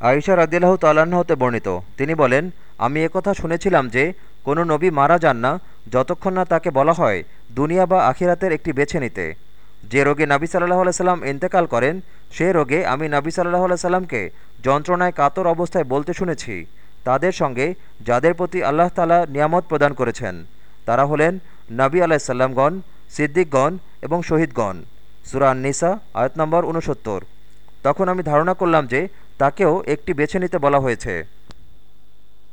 আয়েশা রাদিল্লাহ হতে বর্ণিত। তিনি বলেন, আমি একথা শুনেছিলাম যে, কোনো নবী মারা যান না, যতক্ষণ না তাকে বলা হয় দুনিয়া বা আখিরাতের একটি বেছে নিতে। যে রোগে নাবি সাল্লাহ সাল্লাম ইন্তেকাল করেন, সে রোগে আমি নাবি সাল্লাহ সাল্লামকে যন্ত্রণায় কাতর অবস্থায় বলতে শুনেছি। তাদের সঙ্গে, যাদের প্রতি আল্লাহ তালা নিয়ামত প্রদান করেছেন, তারা হলেন নবী আলাইসাল্লামগণ সিদ্দিকগণ এবং শহীদগণ। সুরান নিসা আয়াত নম্বর উনসত্তর তখন আমি ধারণা করলাম যে তাকেও একটি বেছে নিতে বলা হয়েছে।